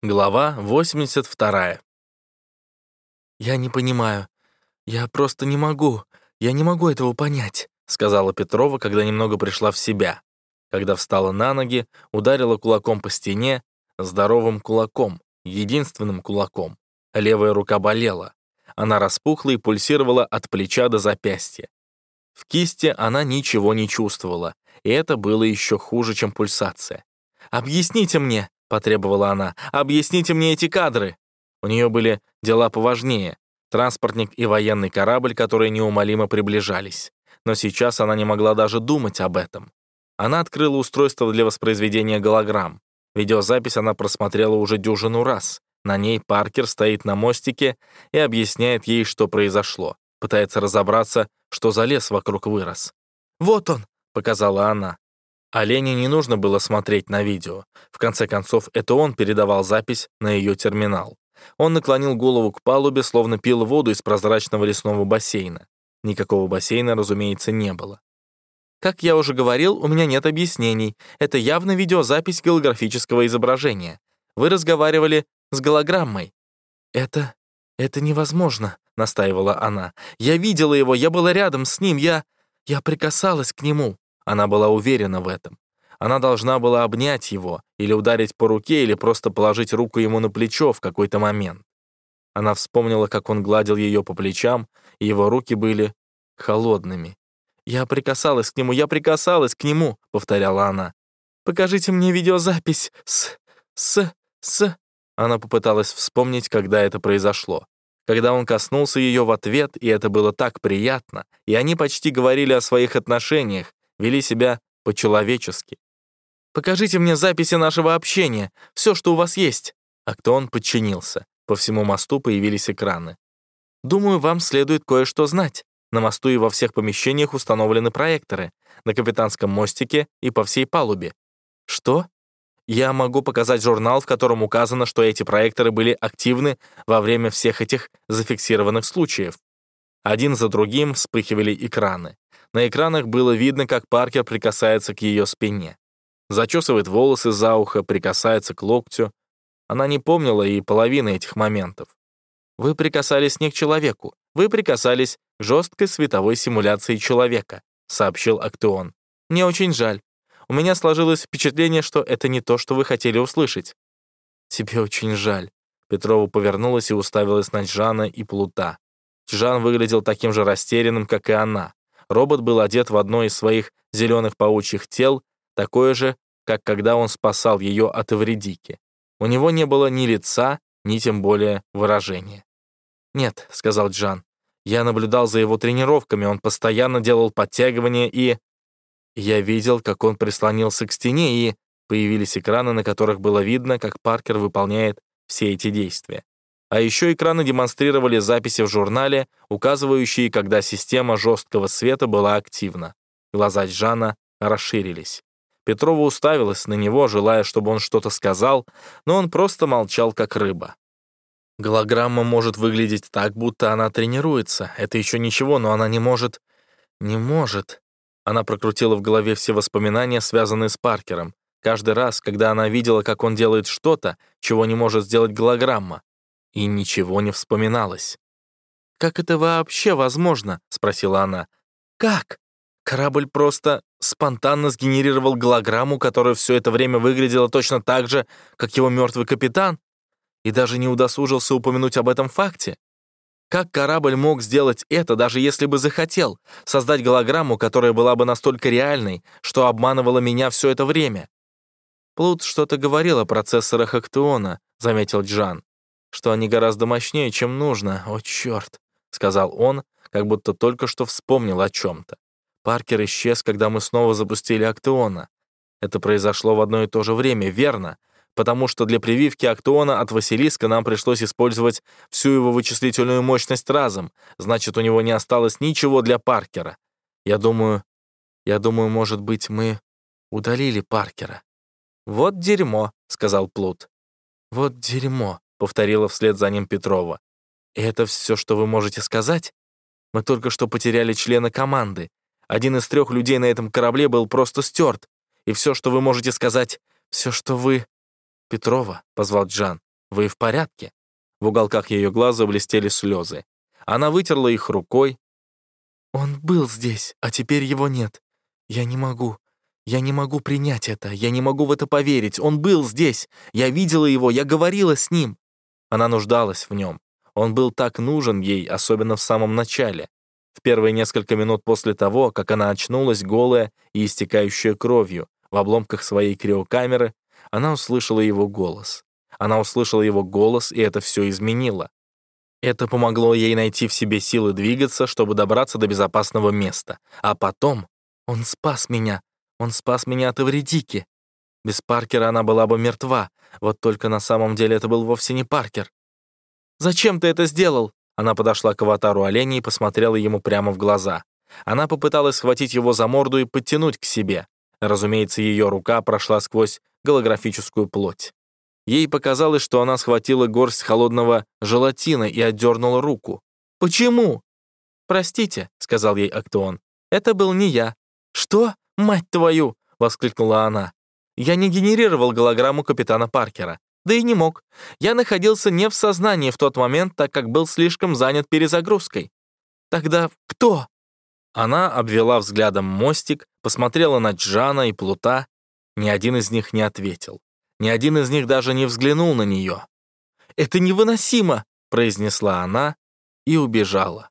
Глава 82. «Я не понимаю. Я просто не могу. Я не могу этого понять», сказала Петрова, когда немного пришла в себя. Когда встала на ноги, ударила кулаком по стене, здоровым кулаком, единственным кулаком. Левая рука болела. Она распухла и пульсировала от плеча до запястья. В кисти она ничего не чувствовала, и это было еще хуже, чем пульсация. «Объясните мне», — потребовала она. «Объясните мне эти кадры!» У нее были дела поважнее. Транспортник и военный корабль, которые неумолимо приближались. Но сейчас она не могла даже думать об этом. Она открыла устройство для воспроизведения голограмм. Видеозапись она просмотрела уже дюжину раз. На ней Паркер стоит на мостике и объясняет ей, что произошло. Пытается разобраться, что за лес вокруг вырос. «Вот он!» — показала она. Олене не нужно было смотреть на видео. В конце концов, это он передавал запись на ее терминал. Он наклонил голову к палубе, словно пил воду из прозрачного лесного бассейна. Никакого бассейна, разумеется, не было. Как я уже говорил, у меня нет объяснений. Это явно видеозапись голографического изображения. Вы разговаривали с голограммой. Это... это невозможно, настаивала она. Я видела его, я была рядом с ним, я... я прикасалась к нему. Она была уверена в этом. Она должна была обнять его, или ударить по руке, или просто положить руку ему на плечо в какой-то момент. Она вспомнила, как он гладил ее по плечам, и его руки были холодными. «Я прикасалась к нему, я прикасалась к нему», — повторяла она. «Покажите мне видеозапись с... с... с...» Она попыталась вспомнить, когда это произошло. Когда он коснулся ее в ответ, и это было так приятно, и они почти говорили о своих отношениях, вели себя по-человечески. «Покажите мне записи нашего общения, все, что у вас есть». А кто он подчинился. По всему мосту появились экраны. «Думаю, вам следует кое-что знать. На мосту и во всех помещениях установлены проекторы, на капитанском мостике и по всей палубе». «Что?» Я могу показать журнал, в котором указано, что эти проекторы были активны во время всех этих зафиксированных случаев. Один за другим вспыхивали экраны. На экранах было видно, как Паркер прикасается к ее спине. Зачесывает волосы за ухо, прикасается к локтю. Она не помнила и половины этих моментов. Вы прикасались не к человеку, вы прикасались к жесткой световой симуляции человека, сообщил Актеон. Мне очень жаль. У меня сложилось впечатление, что это не то, что вы хотели услышать. Тебе очень жаль. Петрова повернулась и уставилась на Джана и Плута. Джан выглядел таким же растерянным, как и она. Робот был одет в одно из своих зеленых паучьих тел, такое же, как когда он спасал ее от Эвредики. У него не было ни лица, ни тем более выражения. «Нет», — сказал Джан, — «я наблюдал за его тренировками, он постоянно делал подтягивания и...» Я видел, как он прислонился к стене, и появились экраны, на которых было видно, как Паркер выполняет все эти действия. А еще экраны демонстрировали записи в журнале, указывающие, когда система жесткого света была активна. Глаза Джана расширились. Петрова уставилась на него, желая, чтобы он что-то сказал, но он просто молчал, как рыба. Голограмма может выглядеть так, будто она тренируется. Это еще ничего, но она не может... Не может. Она прокрутила в голове все воспоминания, связанные с Паркером. Каждый раз, когда она видела, как он делает что-то, чего не может сделать голограмма и ничего не вспоминалось. «Как это вообще возможно?» — спросила она. «Как? Корабль просто спонтанно сгенерировал голограмму, которая все это время выглядела точно так же, как его мертвый капитан, и даже не удосужился упомянуть об этом факте? Как корабль мог сделать это, даже если бы захотел, создать голограмму, которая была бы настолько реальной, что обманывала меня все это время?» «Плут что-то говорил о процессорах Актеона», — заметил Джан что они гораздо мощнее, чем нужно. О, черт!» — сказал он, как будто только что вспомнил о чем-то. Паркер исчез, когда мы снова запустили Актеона. Это произошло в одно и то же время, верно? Потому что для прививки Актеона от Василиска нам пришлось использовать всю его вычислительную мощность разом. Значит, у него не осталось ничего для Паркера. Я думаю... Я думаю, может быть, мы удалили Паркера. «Вот дерьмо», — сказал Плут. «Вот дерьмо», — повторила вслед за ним Петрова. «И это все, что вы можете сказать? Мы только что потеряли члена команды. Один из трех людей на этом корабле был просто стерт. И все, что вы можете сказать, все, что вы...» «Петрова», — позвал Джан, Вы в порядке?» В уголках ее глаза блестели слезы. Она вытерла их рукой. «Он был здесь, а теперь его нет. Я не могу. Я не могу принять это. Я не могу в это поверить. Он был здесь. Я видела его, я говорила с ним». Она нуждалась в нем. Он был так нужен ей, особенно в самом начале. В первые несколько минут после того, как она очнулась голая и истекающая кровью в обломках своей криокамеры, она услышала его голос. Она услышала его голос, и это все изменило. Это помогло ей найти в себе силы двигаться, чтобы добраться до безопасного места. А потом он спас меня. Он спас меня от Эвредики. Без Паркера она была бы мертва. Вот только на самом деле это был вовсе не Паркер. «Зачем ты это сделал?» Она подошла к аватару оленя и посмотрела ему прямо в глаза. Она попыталась схватить его за морду и подтянуть к себе. Разумеется, ее рука прошла сквозь голографическую плоть. Ей показалось, что она схватила горсть холодного желатина и отдернула руку. «Почему?» «Простите», — сказал ей Актуон. «Это был не я». «Что? Мать твою!» — воскликнула она. «Я не генерировал голограмму капитана Паркера. Да и не мог. Я находился не в сознании в тот момент, так как был слишком занят перезагрузкой. Тогда кто?» Она обвела взглядом мостик, посмотрела на Джана и Плута. Ни один из них не ответил. Ни один из них даже не взглянул на нее. «Это невыносимо!» — произнесла она и убежала.